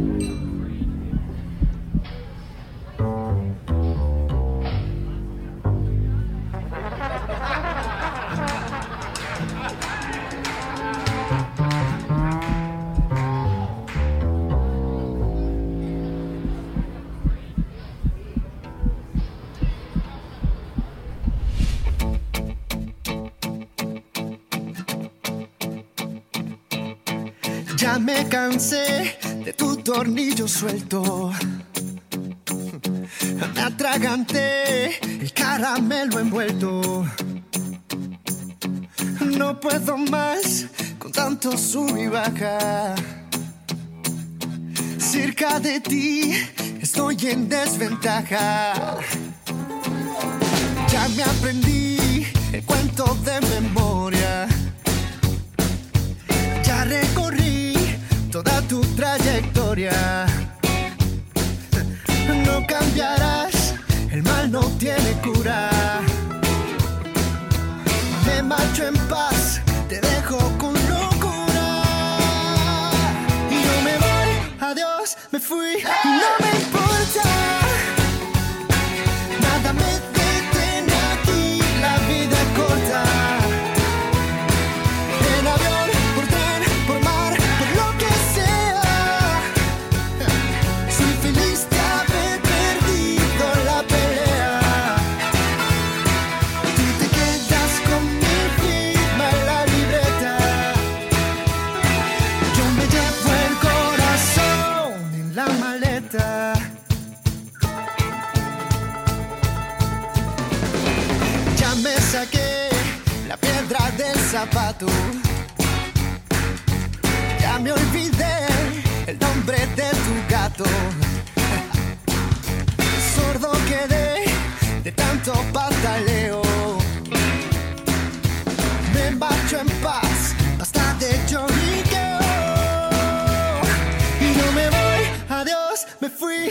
Música Ya me cansé de tu tornillo suelto. Me atraganté el caramelo envuelto. No puedo más con tanto sub y baja. Cerca de ti estoy en desventaja. Ya me aprendí el cuento de memoria. Tu trayectoria. No cambiarás, el mal no tiene cura. Me marcho en paz, te dejo con locura. Y no me voy, adiós, me fui, saqué la piedra del zapato. Ya me olvidé el nombre de tu gato. Sordo quedé de tanto pataleo. Me marcho en paz, basta de lloriqueo. Y no me voy, adiós, me fui,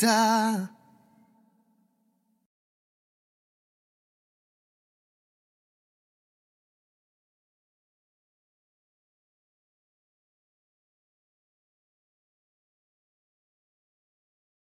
Yo